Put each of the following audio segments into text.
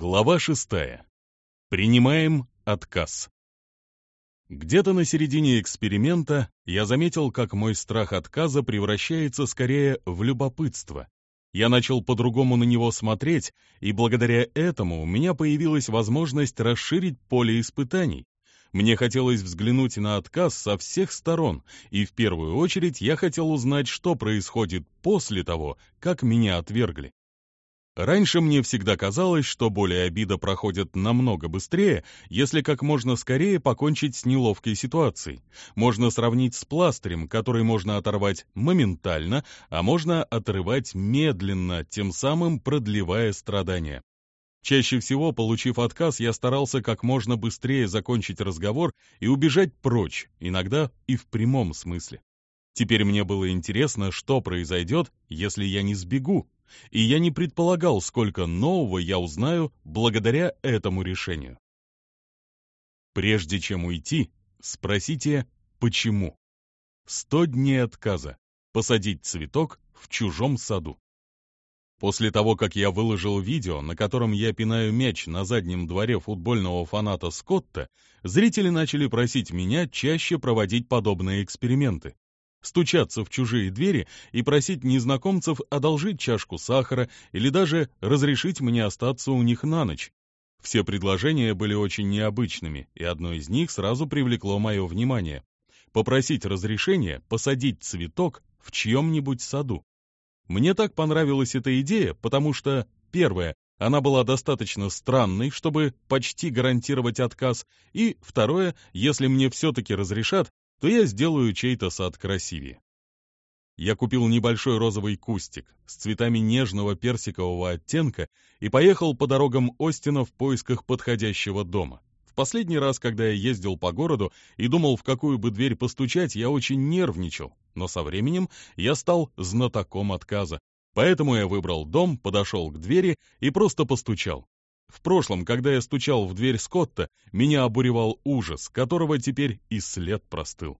Глава шестая. Принимаем отказ. Где-то на середине эксперимента я заметил, как мой страх отказа превращается скорее в любопытство. Я начал по-другому на него смотреть, и благодаря этому у меня появилась возможность расширить поле испытаний. Мне хотелось взглянуть на отказ со всех сторон, и в первую очередь я хотел узнать, что происходит после того, как меня отвергли. Раньше мне всегда казалось, что боль и обида проходят намного быстрее, если как можно скорее покончить с неловкой ситуацией. Можно сравнить с пластырем, который можно оторвать моментально, а можно отрывать медленно, тем самым продлевая страдания. Чаще всего, получив отказ, я старался как можно быстрее закончить разговор и убежать прочь, иногда и в прямом смысле. Теперь мне было интересно, что произойдет, если я не сбегу, и я не предполагал, сколько нового я узнаю благодаря этому решению. Прежде чем уйти, спросите «почему?». Сто дней отказа. Посадить цветок в чужом саду. После того, как я выложил видео, на котором я пинаю мяч на заднем дворе футбольного фаната Скотта, зрители начали просить меня чаще проводить подобные эксперименты стучаться в чужие двери и просить незнакомцев одолжить чашку сахара или даже разрешить мне остаться у них на ночь. Все предложения были очень необычными, и одно из них сразу привлекло мое внимание. Попросить разрешения посадить цветок в чьем-нибудь саду. Мне так понравилась эта идея, потому что, первое, она была достаточно странной, чтобы почти гарантировать отказ, и, второе, если мне все-таки разрешат, то я сделаю чей-то сад красивее. Я купил небольшой розовый кустик с цветами нежного персикового оттенка и поехал по дорогам Остина в поисках подходящего дома. В последний раз, когда я ездил по городу и думал, в какую бы дверь постучать, я очень нервничал, но со временем я стал знатоком отказа. Поэтому я выбрал дом, подошел к двери и просто постучал. В прошлом, когда я стучал в дверь Скотта, меня обуревал ужас, которого теперь и след простыл.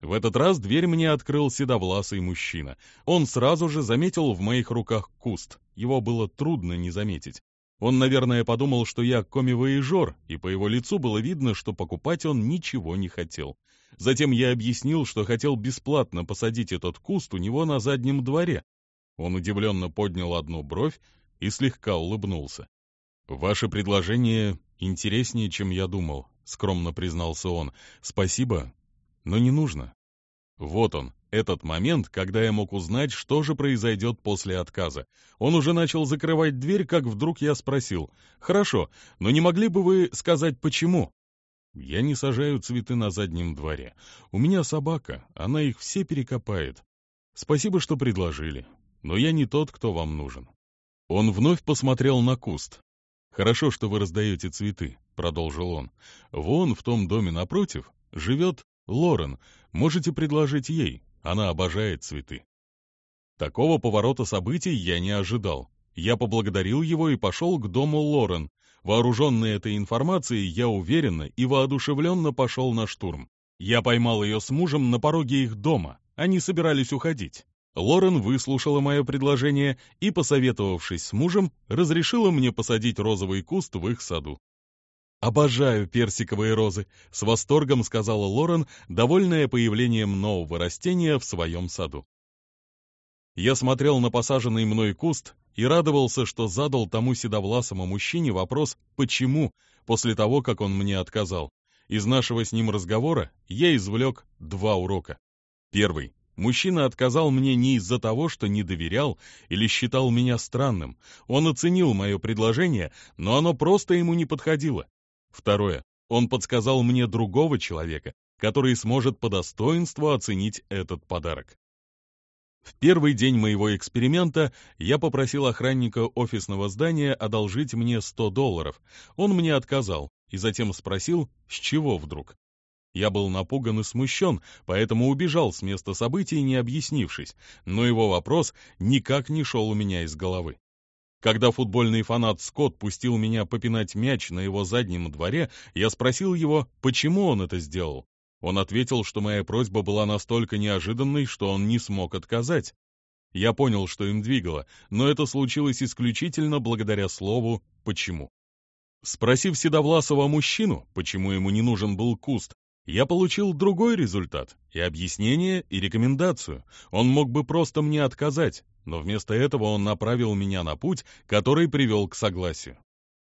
В этот раз дверь мне открыл седовласый мужчина. Он сразу же заметил в моих руках куст. Его было трудно не заметить. Он, наверное, подумал, что я коми-воежор, и по его лицу было видно, что покупать он ничего не хотел. Затем я объяснил, что хотел бесплатно посадить этот куст у него на заднем дворе. Он удивленно поднял одну бровь и слегка улыбнулся. «Ваше предложение интереснее, чем я думал», — скромно признался он. «Спасибо, но не нужно». Вот он, этот момент, когда я мог узнать, что же произойдет после отказа. Он уже начал закрывать дверь, как вдруг я спросил. «Хорошо, но не могли бы вы сказать, почему?» «Я не сажаю цветы на заднем дворе. У меня собака, она их все перекопает. Спасибо, что предложили, но я не тот, кто вам нужен». Он вновь посмотрел на куст, «Хорошо, что вы раздаете цветы», — продолжил он. «Вон в том доме напротив живет Лорен. Можете предложить ей. Она обожает цветы». Такого поворота событий я не ожидал. Я поблагодарил его и пошел к дому Лорен. Вооруженный этой информацией, я уверенно и воодушевленно пошел на штурм. Я поймал ее с мужем на пороге их дома. Они собирались уходить. Лорен выслушала мое предложение и, посоветовавшись с мужем, разрешила мне посадить розовый куст в их саду. «Обожаю персиковые розы», — с восторгом сказала Лорен, довольная появлением нового растения в своем саду. Я смотрел на посаженный мной куст и радовался, что задал тому седовласому мужчине вопрос «почему?» после того, как он мне отказал. Из нашего с ним разговора я извлек два урока. Первый. Мужчина отказал мне не из-за того, что не доверял или считал меня странным. Он оценил мое предложение, но оно просто ему не подходило. Второе. Он подсказал мне другого человека, который сможет по достоинству оценить этот подарок. В первый день моего эксперимента я попросил охранника офисного здания одолжить мне 100 долларов. Он мне отказал и затем спросил, с чего вдруг. Я был напуган и смущен, поэтому убежал с места событий, не объяснившись, но его вопрос никак не шел у меня из головы. Когда футбольный фанат Скотт пустил меня попинать мяч на его заднем дворе, я спросил его, почему он это сделал. Он ответил, что моя просьба была настолько неожиданной, что он не смог отказать. Я понял, что им двигало, но это случилось исключительно благодаря слову «почему». Спросив седовласого мужчину, почему ему не нужен был куст, я получил другой результат, и объяснение, и рекомендацию. Он мог бы просто мне отказать, но вместо этого он направил меня на путь, который привел к согласию.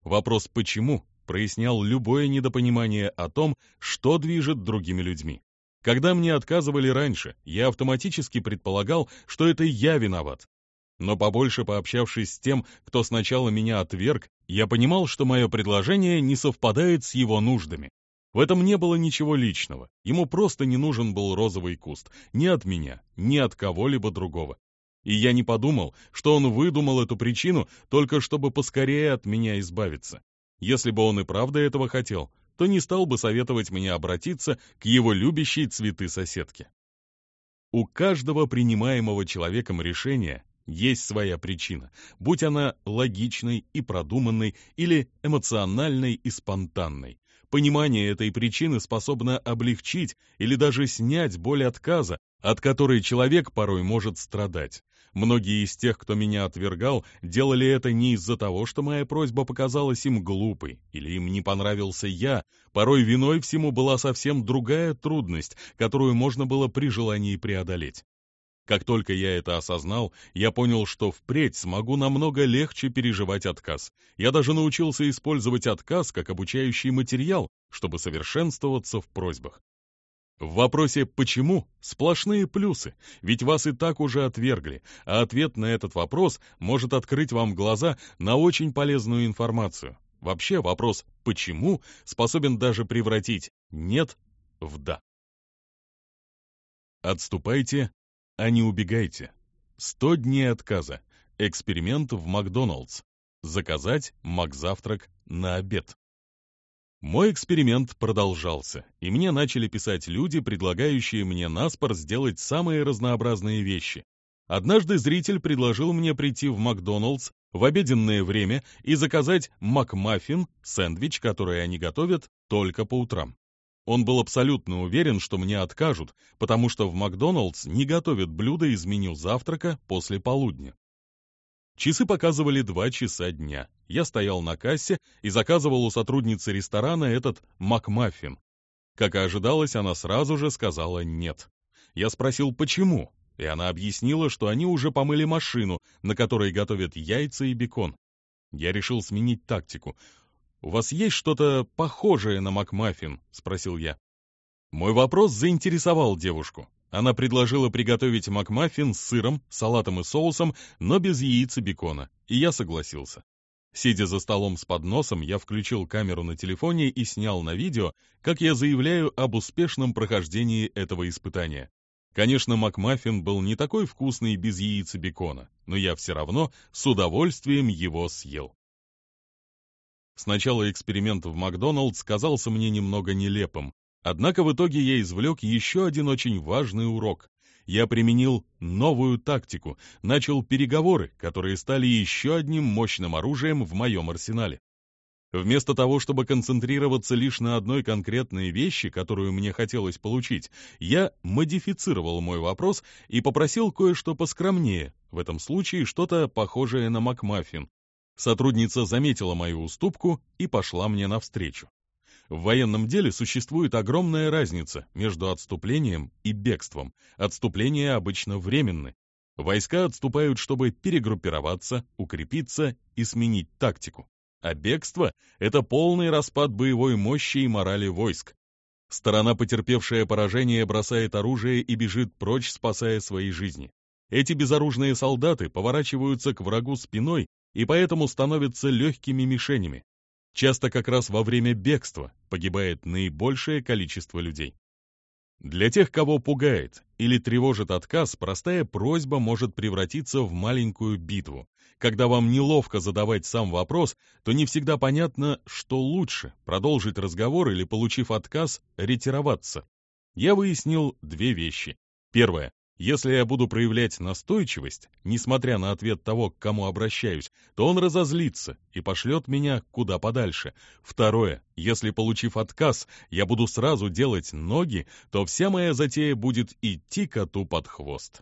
Вопрос «почему?» прояснял любое недопонимание о том, что движет другими людьми. Когда мне отказывали раньше, я автоматически предполагал, что это я виноват. Но побольше пообщавшись с тем, кто сначала меня отверг, я понимал, что мое предложение не совпадает с его нуждами. В этом не было ничего личного, ему просто не нужен был розовый куст, ни от меня, ни от кого-либо другого. И я не подумал, что он выдумал эту причину только чтобы поскорее от меня избавиться. Если бы он и правда этого хотел, то не стал бы советовать мне обратиться к его любящей цветы соседке. У каждого принимаемого человеком решения есть своя причина, будь она логичной и продуманной или эмоциональной и спонтанной. Понимание этой причины способно облегчить или даже снять боль отказа, от которой человек порой может страдать. Многие из тех, кто меня отвергал, делали это не из-за того, что моя просьба показалась им глупой, или им не понравился я. Порой виной всему была совсем другая трудность, которую можно было при желании преодолеть. Как только я это осознал, я понял, что впредь смогу намного легче переживать отказ. Я даже научился использовать отказ как обучающий материал, чтобы совершенствоваться в просьбах. В вопросе «почему» сплошные плюсы, ведь вас и так уже отвергли, а ответ на этот вопрос может открыть вам глаза на очень полезную информацию. Вообще вопрос «почему» способен даже превратить «нет» в «да». Отступайте, а не убегайте. 100 дней отказа. Эксперимент в Макдоналдс. Заказать Макзавтрак на обед. Мой эксперимент продолжался, и мне начали писать люди, предлагающие мне наспор сделать самые разнообразные вещи. Однажды зритель предложил мне прийти в Макдоналдс в обеденное время и заказать макмаффин, сэндвич, который они готовят только по утрам. Он был абсолютно уверен, что мне откажут, потому что в Макдоналдс не готовят блюда из меню завтрака после полудня. Часы показывали два часа дня. Я стоял на кассе и заказывал у сотрудницы ресторана этот макмаффин. Как и ожидалось, она сразу же сказала «нет». Я спросил, почему, и она объяснила, что они уже помыли машину, на которой готовят яйца и бекон. Я решил сменить тактику. «У вас есть что-то похожее на макмаффин?» — спросил я. Мой вопрос заинтересовал девушку. Она предложила приготовить макмаффин с сыром, салатом и соусом, но без яиц и бекона, и я согласился. Сидя за столом с подносом, я включил камеру на телефоне и снял на видео, как я заявляю об успешном прохождении этого испытания. Конечно, макмаффин был не такой вкусный без яиц и бекона, но я все равно с удовольствием его съел. Сначала эксперимент в Макдоналдс казался мне немного нелепым, Однако в итоге я извлек еще один очень важный урок. Я применил новую тактику, начал переговоры, которые стали еще одним мощным оружием в моем арсенале. Вместо того, чтобы концентрироваться лишь на одной конкретной вещи, которую мне хотелось получить, я модифицировал мой вопрос и попросил кое-что поскромнее, в этом случае что-то похожее на Макмаффин. Сотрудница заметила мою уступку и пошла мне навстречу. В военном деле существует огромная разница между отступлением и бегством. Отступления обычно временны. Войска отступают, чтобы перегруппироваться, укрепиться и сменить тактику. А бегство — это полный распад боевой мощи и морали войск. Сторона, потерпевшая поражение, бросает оружие и бежит прочь, спасая свои жизни. Эти безоружные солдаты поворачиваются к врагу спиной и поэтому становятся легкими мишенями. Часто как раз во время бегства погибает наибольшее количество людей. Для тех, кого пугает или тревожит отказ, простая просьба может превратиться в маленькую битву. Когда вам неловко задавать сам вопрос, то не всегда понятно, что лучше – продолжить разговор или, получив отказ, ретироваться. Я выяснил две вещи. Первое. Если я буду проявлять настойчивость, несмотря на ответ того, к кому обращаюсь, то он разозлится и пошлет меня куда подальше. Второе. Если, получив отказ, я буду сразу делать ноги, то вся моя затея будет идти коту под хвост.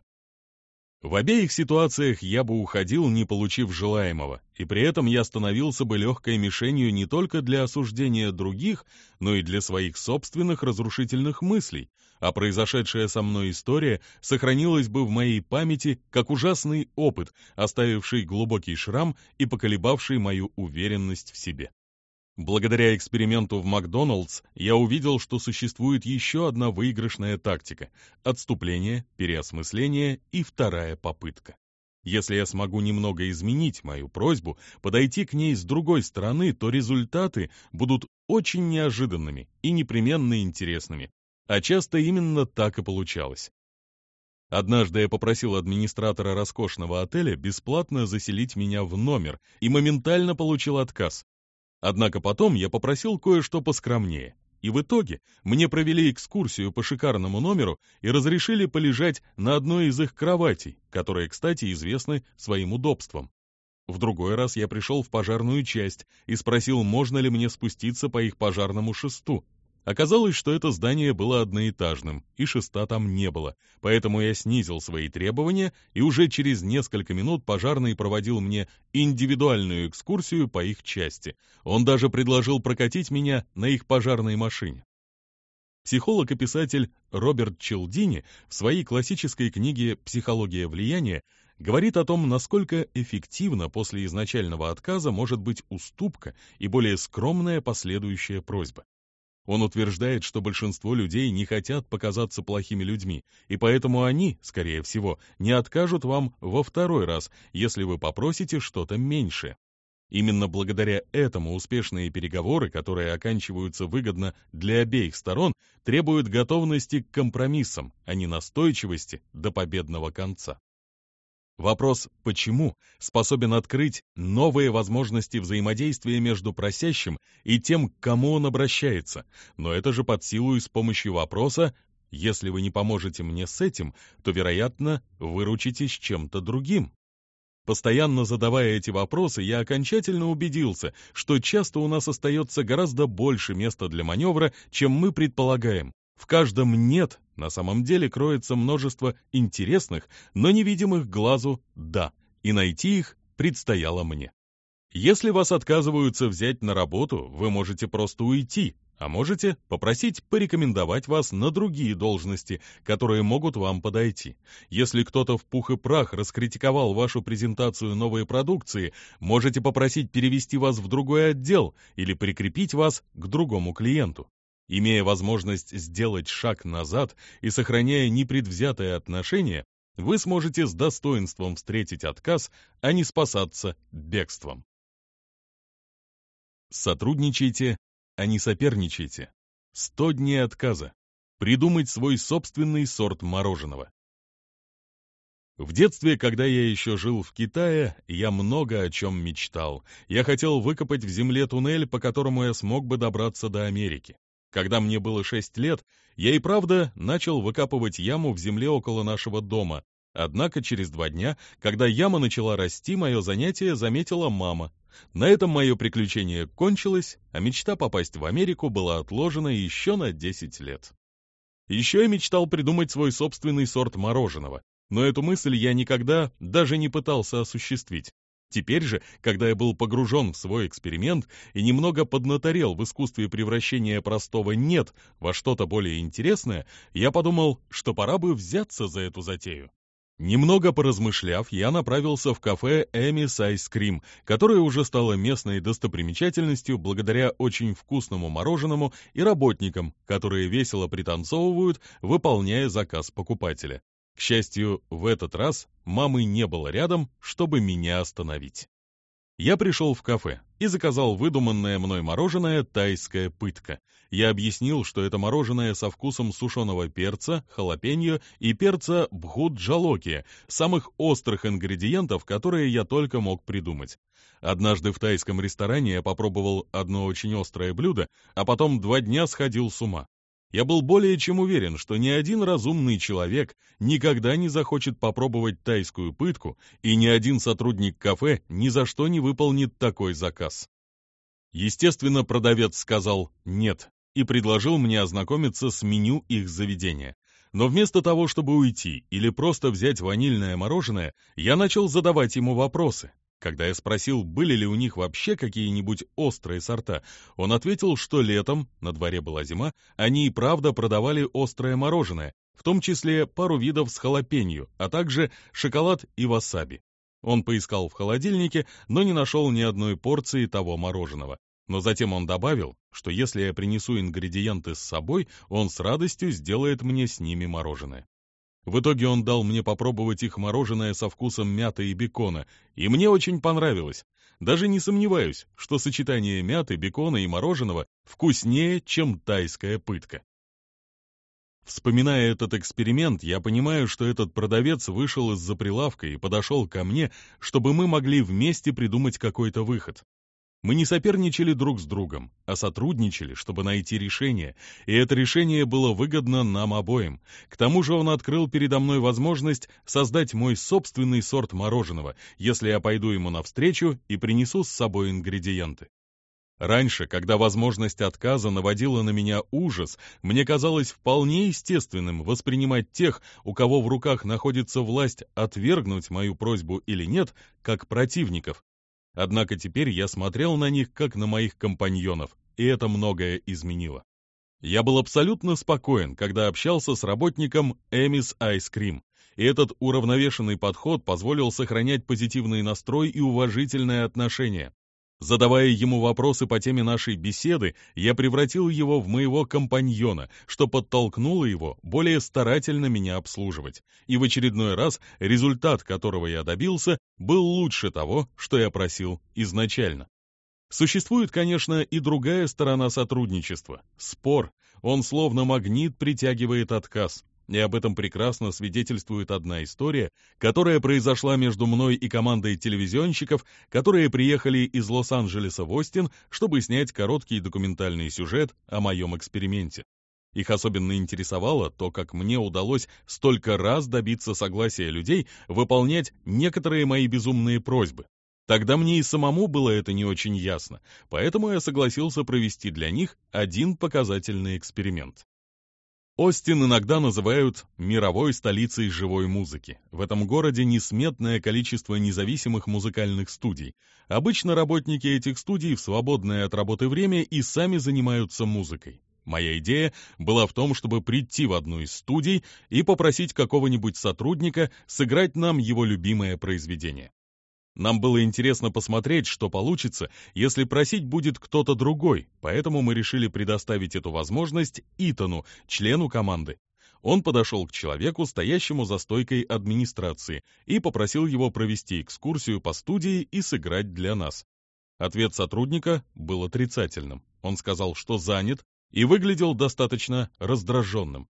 В обеих ситуациях я бы уходил, не получив желаемого, и при этом я становился бы легкой мишенью не только для осуждения других, но и для своих собственных разрушительных мыслей, а произошедшая со мной история сохранилась бы в моей памяти как ужасный опыт, оставивший глубокий шрам и поколебавший мою уверенность в себе. Благодаря эксперименту в Макдоналдс я увидел, что существует еще одна выигрышная тактика – отступление, переосмысление и вторая попытка. Если я смогу немного изменить мою просьбу, подойти к ней с другой стороны, то результаты будут очень неожиданными и непременно интересными. А часто именно так и получалось. Однажды я попросил администратора роскошного отеля бесплатно заселить меня в номер и моментально получил отказ. Однако потом я попросил кое-что поскромнее. И в итоге мне провели экскурсию по шикарному номеру и разрешили полежать на одной из их кроватей, которые, кстати, известны своим удобством. В другой раз я пришел в пожарную часть и спросил, можно ли мне спуститься по их пожарному шесту. Оказалось, что это здание было одноэтажным, и шеста там не было, поэтому я снизил свои требования, и уже через несколько минут пожарный проводил мне индивидуальную экскурсию по их части. Он даже предложил прокатить меня на их пожарной машине. Психолог и писатель Роберт Челдини в своей классической книге «Психология влияния» говорит о том, насколько эффективно после изначального отказа может быть уступка и более скромная последующая просьба. Он утверждает, что большинство людей не хотят показаться плохими людьми, и поэтому они, скорее всего, не откажут вам во второй раз, если вы попросите что-то меньше. Именно благодаря этому успешные переговоры, которые оканчиваются выгодно для обеих сторон, требуют готовности к компромиссам, а не настойчивости до победного конца. Вопрос «почему» способен открыть новые возможности взаимодействия между просящим и тем, к кому он обращается, но это же под силу и с помощью вопроса «если вы не поможете мне с этим, то, вероятно, выручитесь чем-то другим». Постоянно задавая эти вопросы, я окончательно убедился, что часто у нас остается гораздо больше места для маневра, чем мы предполагаем. В каждом «нет» на самом деле кроется множество интересных, но невидимых глазу «да», и найти их предстояло мне. Если вас отказываются взять на работу, вы можете просто уйти, а можете попросить порекомендовать вас на другие должности, которые могут вам подойти. Если кто-то в пух и прах раскритиковал вашу презентацию новой продукции, можете попросить перевести вас в другой отдел или прикрепить вас к другому клиенту. Имея возможность сделать шаг назад и сохраняя непредвзятое отношение, вы сможете с достоинством встретить отказ, а не спасаться бегством. Сотрудничайте, а не соперничайте. 100 дней отказа. Придумать свой собственный сорт мороженого. В детстве, когда я еще жил в Китае, я много о чем мечтал. Я хотел выкопать в земле туннель, по которому я смог бы добраться до Америки. Когда мне было шесть лет, я и правда начал выкапывать яму в земле около нашего дома. Однако через два дня, когда яма начала расти, мое занятие заметила мама. На этом мое приключение кончилось, а мечта попасть в Америку была отложена еще на 10 лет. Еще я мечтал придумать свой собственный сорт мороженого, но эту мысль я никогда даже не пытался осуществить. Теперь же, когда я был погружен в свой эксперимент и немного поднаторел в искусстве превращения простого «нет» во что-то более интересное, я подумал, что пора бы взяться за эту затею. Немного поразмышляв, я направился в кафе «Эмис Айс Крим», которое уже стало местной достопримечательностью благодаря очень вкусному мороженому и работникам, которые весело пританцовывают, выполняя заказ покупателя. К счастью, в этот раз мамы не было рядом, чтобы меня остановить. Я пришел в кафе и заказал выдуманное мной мороженое «Тайская пытка». Я объяснил, что это мороженое со вкусом сушеного перца, халапеньо и перца бхуджалоки, самых острых ингредиентов, которые я только мог придумать. Однажды в тайском ресторане я попробовал одно очень острое блюдо, а потом два дня сходил с ума. Я был более чем уверен, что ни один разумный человек никогда не захочет попробовать тайскую пытку, и ни один сотрудник кафе ни за что не выполнит такой заказ. Естественно, продавец сказал «нет» и предложил мне ознакомиться с меню их заведения. Но вместо того, чтобы уйти или просто взять ванильное мороженое, я начал задавать ему вопросы. Когда я спросил, были ли у них вообще какие-нибудь острые сорта, он ответил, что летом, на дворе была зима, они и правда продавали острое мороженое, в том числе пару видов с халапенью, а также шоколад и васаби. Он поискал в холодильнике, но не нашел ни одной порции того мороженого. Но затем он добавил, что если я принесу ингредиенты с собой, он с радостью сделает мне с ними мороженое. В итоге он дал мне попробовать их мороженое со вкусом мяты и бекона, и мне очень понравилось. Даже не сомневаюсь, что сочетание мяты, бекона и мороженого вкуснее, чем тайская пытка. Вспоминая этот эксперимент, я понимаю, что этот продавец вышел из-за прилавка и подошел ко мне, чтобы мы могли вместе придумать какой-то выход. Мы не соперничали друг с другом, а сотрудничали, чтобы найти решение, и это решение было выгодно нам обоим. К тому же он открыл передо мной возможность создать мой собственный сорт мороженого, если я пойду ему навстречу и принесу с собой ингредиенты. Раньше, когда возможность отказа наводила на меня ужас, мне казалось вполне естественным воспринимать тех, у кого в руках находится власть отвергнуть мою просьбу или нет, как противников, Однако теперь я смотрел на них, как на моих компаньонов, и это многое изменило. Я был абсолютно спокоен, когда общался с работником Эмис Cream, и этот уравновешенный подход позволил сохранять позитивный настрой и уважительное отношение. Задавая ему вопросы по теме нашей беседы, я превратил его в моего компаньона, что подтолкнуло его более старательно меня обслуживать. И в очередной раз результат, которого я добился, был лучше того, что я просил изначально. Существует, конечно, и другая сторона сотрудничества – спор. Он словно магнит притягивает отказ. И об этом прекрасно свидетельствует одна история, которая произошла между мной и командой телевизионщиков, которые приехали из Лос-Анджелеса в Остин, чтобы снять короткий документальный сюжет о моем эксперименте. Их особенно интересовало то, как мне удалось столько раз добиться согласия людей выполнять некоторые мои безумные просьбы. Тогда мне и самому было это не очень ясно, поэтому я согласился провести для них один показательный эксперимент. Остин иногда называют мировой столицей живой музыки. В этом городе несметное количество независимых музыкальных студий. Обычно работники этих студий в свободное от работы время и сами занимаются музыкой. Моя идея была в том, чтобы прийти в одну из студий и попросить какого-нибудь сотрудника сыграть нам его любимое произведение. Нам было интересно посмотреть, что получится, если просить будет кто-то другой, поэтому мы решили предоставить эту возможность Итану, члену команды. Он подошел к человеку, стоящему за стойкой администрации, и попросил его провести экскурсию по студии и сыграть для нас. Ответ сотрудника был отрицательным. Он сказал, что занят, и выглядел достаточно раздраженным.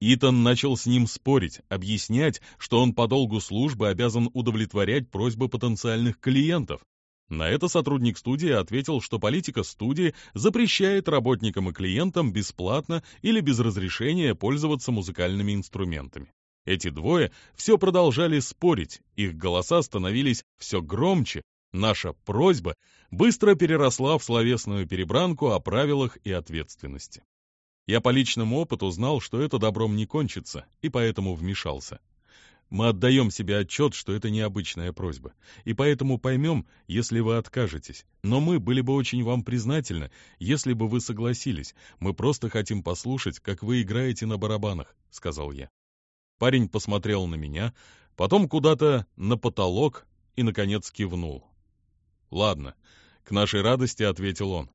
Итан начал с ним спорить, объяснять, что он по долгу службы обязан удовлетворять просьбы потенциальных клиентов. На это сотрудник студии ответил, что политика студии запрещает работникам и клиентам бесплатно или без разрешения пользоваться музыкальными инструментами. Эти двое все продолжали спорить, их голоса становились все громче, наша просьба быстро переросла в словесную перебранку о правилах и ответственности. Я по личному опыту знал, что это добром не кончится, и поэтому вмешался. Мы отдаем себе отчет, что это необычная просьба, и поэтому поймем, если вы откажетесь. Но мы были бы очень вам признательны, если бы вы согласились. Мы просто хотим послушать, как вы играете на барабанах», — сказал я. Парень посмотрел на меня, потом куда-то на потолок и, наконец, кивнул. «Ладно», — к нашей радости ответил он.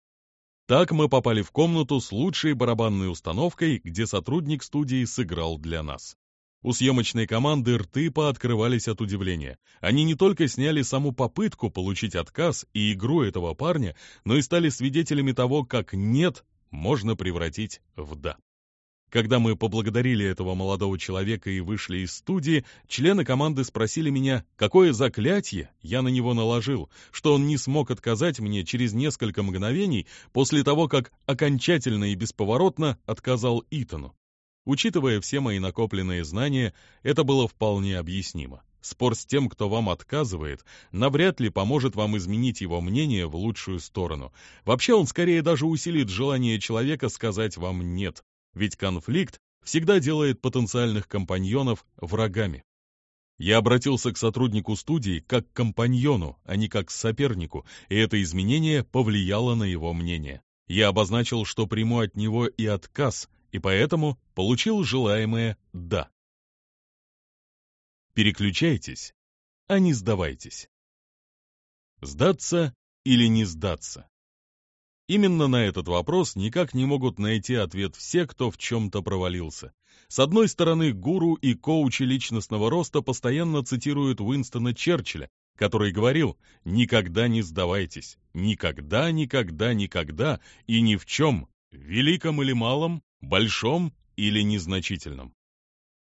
Так мы попали в комнату с лучшей барабанной установкой, где сотрудник студии сыграл для нас. У съемочной команды рты пооткрывались от удивления. Они не только сняли саму попытку получить отказ и игру этого парня, но и стали свидетелями того, как «нет» можно превратить в «да». Когда мы поблагодарили этого молодого человека и вышли из студии, члены команды спросили меня, какое заклятие я на него наложил, что он не смог отказать мне через несколько мгновений после того, как окончательно и бесповоротно отказал Итану. Учитывая все мои накопленные знания, это было вполне объяснимо. Спор с тем, кто вам отказывает, навряд ли поможет вам изменить его мнение в лучшую сторону. Вообще он скорее даже усилит желание человека сказать вам «нет», ведь конфликт всегда делает потенциальных компаньонов врагами. Я обратился к сотруднику студии как к компаньону, а не как к сопернику, и это изменение повлияло на его мнение. Я обозначил, что приму от него и отказ, и поэтому получил желаемое «да». Переключайтесь, а не сдавайтесь. Сдаться или не сдаться? Именно на этот вопрос никак не могут найти ответ все, кто в чем-то провалился. С одной стороны, гуру и коучи личностного роста постоянно цитируют Уинстона Черчилля, который говорил «Никогда не сдавайтесь, никогда, никогда, никогда и ни в чем, великом или малом, большом или незначительном».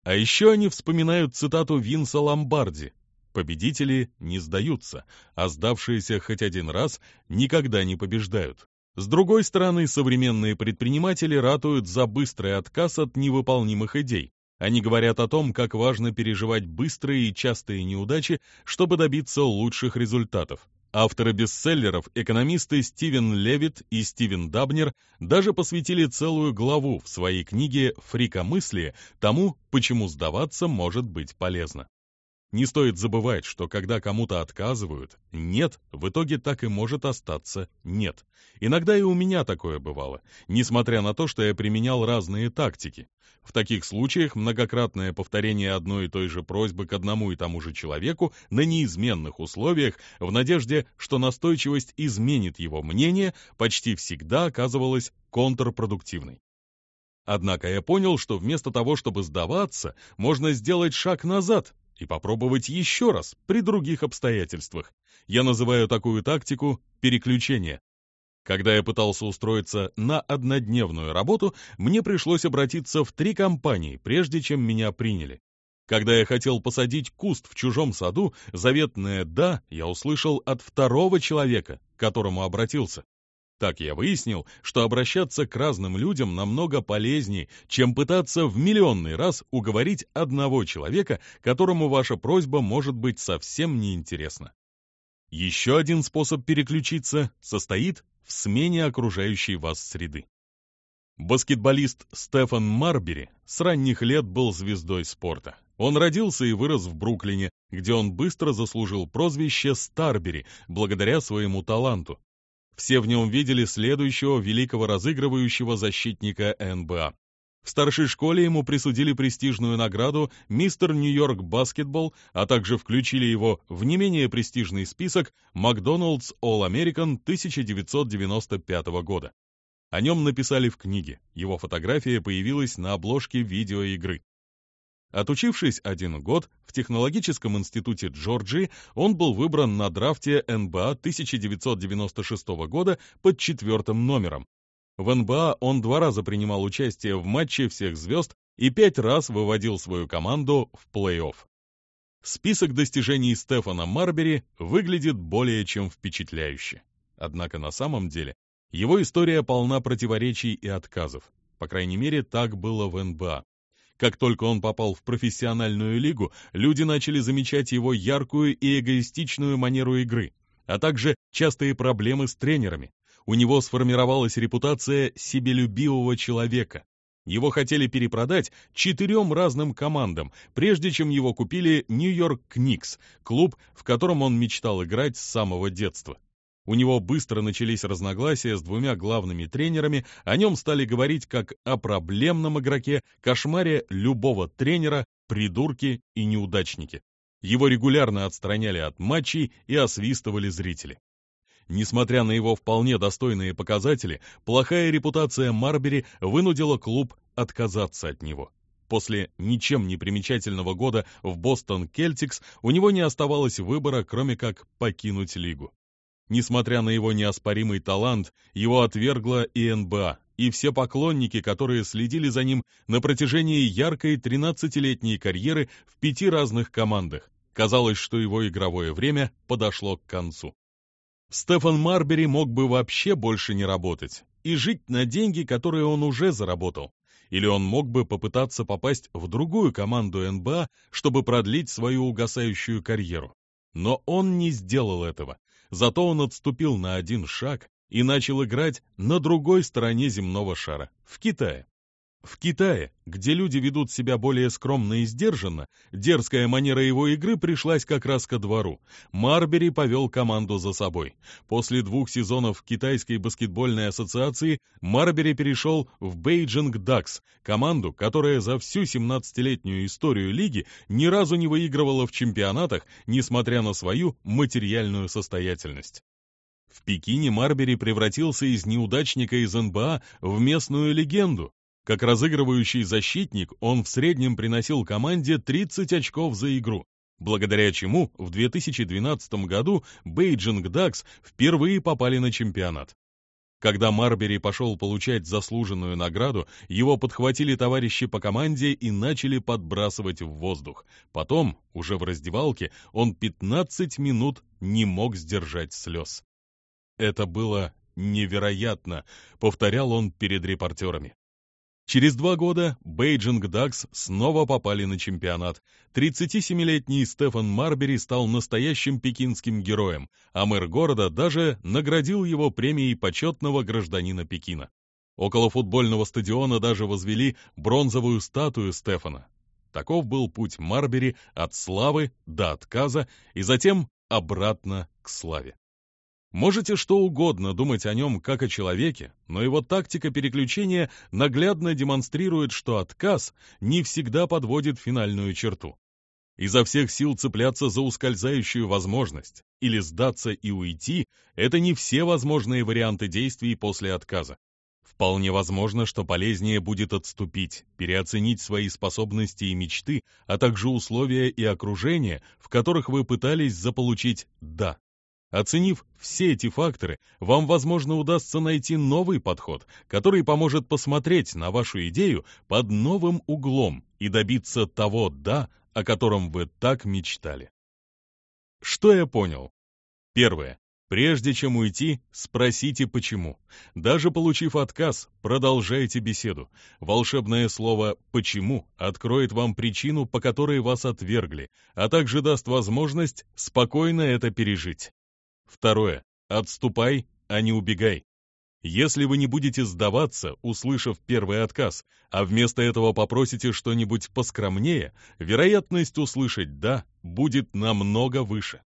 А еще они вспоминают цитату Винса Ломбарди «Победители не сдаются, а сдавшиеся хоть один раз никогда не побеждают». С другой стороны, современные предприниматели ратуют за быстрый отказ от невыполнимых идей. Они говорят о том, как важно переживать быстрые и частые неудачи, чтобы добиться лучших результатов. Авторы бестселлеров, экономисты Стивен Левит и Стивен Дабнер даже посвятили целую главу в своей книге «Фрикомыслие» тому, почему сдаваться может быть полезно. Не стоит забывать, что когда кому-то отказывают, нет, в итоге так и может остаться нет. Иногда и у меня такое бывало, несмотря на то, что я применял разные тактики. В таких случаях многократное повторение одной и той же просьбы к одному и тому же человеку на неизменных условиях, в надежде, что настойчивость изменит его мнение, почти всегда оказывалось контрпродуктивной. Однако я понял, что вместо того, чтобы сдаваться, можно сделать шаг назад и попробовать еще раз при других обстоятельствах. Я называю такую тактику переключение. Когда я пытался устроиться на однодневную работу, мне пришлось обратиться в три компании, прежде чем меня приняли. Когда я хотел посадить куст в чужом саду, заветное «да» я услышал от второго человека, к которому обратился. Так я выяснил, что обращаться к разным людям намного полезнее, чем пытаться в миллионный раз уговорить одного человека, которому ваша просьба может быть совсем неинтересна. Еще один способ переключиться состоит в смене окружающей вас среды. Баскетболист Стефан Марбери с ранних лет был звездой спорта. Он родился и вырос в Бруклине, где он быстро заслужил прозвище Старбери благодаря своему таланту. Все в нем видели следующего великого разыгрывающего защитника НБА. В старшей школе ему присудили престижную награду «Мистер Нью-Йорк Баскетбол», а также включили его в не менее престижный список «McDonald's All American» 1995 года. О нем написали в книге, его фотография появилась на обложке видеоигры. Отучившись один год в технологическом институте Джорджии, он был выбран на драфте НБА 1996 года под четвертым номером. В НБА он два раза принимал участие в матче всех звезд и пять раз выводил свою команду в плей-офф. Список достижений Стефана Марбери выглядит более чем впечатляюще. Однако на самом деле его история полна противоречий и отказов. По крайней мере, так было в НБА. Как только он попал в профессиональную лигу, люди начали замечать его яркую и эгоистичную манеру игры, а также частые проблемы с тренерами. У него сформировалась репутация себелюбивого человека. Его хотели перепродать четырем разным командам, прежде чем его купили Нью-Йорк Кникс, клуб, в котором он мечтал играть с самого детства. У него быстро начались разногласия с двумя главными тренерами, о нем стали говорить как о проблемном игроке, кошмаре любого тренера, придурке и неудачнике. Его регулярно отстраняли от матчей и освистывали зрители. Несмотря на его вполне достойные показатели, плохая репутация Марбери вынудила клуб отказаться от него. После ничем не примечательного года в Бостон Кельтикс у него не оставалось выбора, кроме как покинуть лигу. Несмотря на его неоспоримый талант, его отвергла и НБА, и все поклонники, которые следили за ним на протяжении яркой 13-летней карьеры в пяти разных командах. Казалось, что его игровое время подошло к концу. Стефан Марбери мог бы вообще больше не работать и жить на деньги, которые он уже заработал. Или он мог бы попытаться попасть в другую команду НБА, чтобы продлить свою угасающую карьеру. Но он не сделал этого. Зато он отступил на один шаг и начал играть на другой стороне земного шара, в Китае. В Китае, где люди ведут себя более скромно и сдержанно, дерзкая манера его игры пришлась как раз ко двору. Марбери повел команду за собой. После двух сезонов Китайской баскетбольной ассоциации Марбери перешел в Beijing Ducks, команду, которая за всю 17-летнюю историю лиги ни разу не выигрывала в чемпионатах, несмотря на свою материальную состоятельность. В Пекине Марбери превратился из неудачника из НБА в местную легенду, как разыгрывающий защитник он в среднем приносил команде 30 очков за игру, благодаря чему в 2012 году Beijing Ducks впервые попали на чемпионат. Когда Марбери пошел получать заслуженную награду, его подхватили товарищи по команде и начали подбрасывать в воздух. Потом, уже в раздевалке, он 15 минут не мог сдержать слез. «Это было невероятно», — повторял он перед репортерами. Через два года Beijing Ducks снова попали на чемпионат. 37-летний Стефан Марбери стал настоящим пекинским героем, а мэр города даже наградил его премией почетного гражданина Пекина. Около футбольного стадиона даже возвели бронзовую статую Стефана. Таков был путь Марбери от славы до отказа и затем обратно к славе. Можете что угодно думать о нем как о человеке, но его тактика переключения наглядно демонстрирует, что отказ не всегда подводит финальную черту. Изо всех сил цепляться за ускользающую возможность или сдаться и уйти – это не все возможные варианты действий после отказа. Вполне возможно, что полезнее будет отступить, переоценить свои способности и мечты, а также условия и окружение, в которых вы пытались заполучить «да». Оценив все эти факторы, вам, возможно, удастся найти новый подход, который поможет посмотреть на вашу идею под новым углом и добиться того «да», о котором вы так мечтали. Что я понял? Первое. Прежде чем уйти, спросите почему. Даже получив отказ, продолжайте беседу. Волшебное слово «почему» откроет вам причину, по которой вас отвергли, а также даст возможность спокойно это пережить. Второе. Отступай, а не убегай. Если вы не будете сдаваться, услышав первый отказ, а вместо этого попросите что-нибудь поскромнее, вероятность услышать «да» будет намного выше.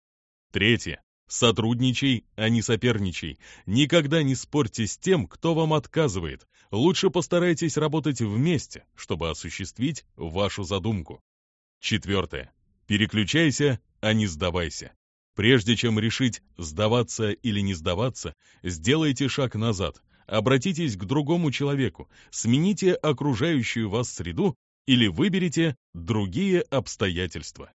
Третье. Сотрудничай, а не соперничай. Никогда не спорьте с тем, кто вам отказывает. Лучше постарайтесь работать вместе, чтобы осуществить вашу задумку. Четвертое. Переключайся, а не сдавайся. Прежде чем решить, сдаваться или не сдаваться, сделайте шаг назад, обратитесь к другому человеку, смените окружающую вас среду или выберите другие обстоятельства.